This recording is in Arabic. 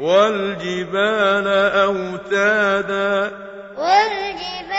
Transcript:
والجبال أوتادا والجبال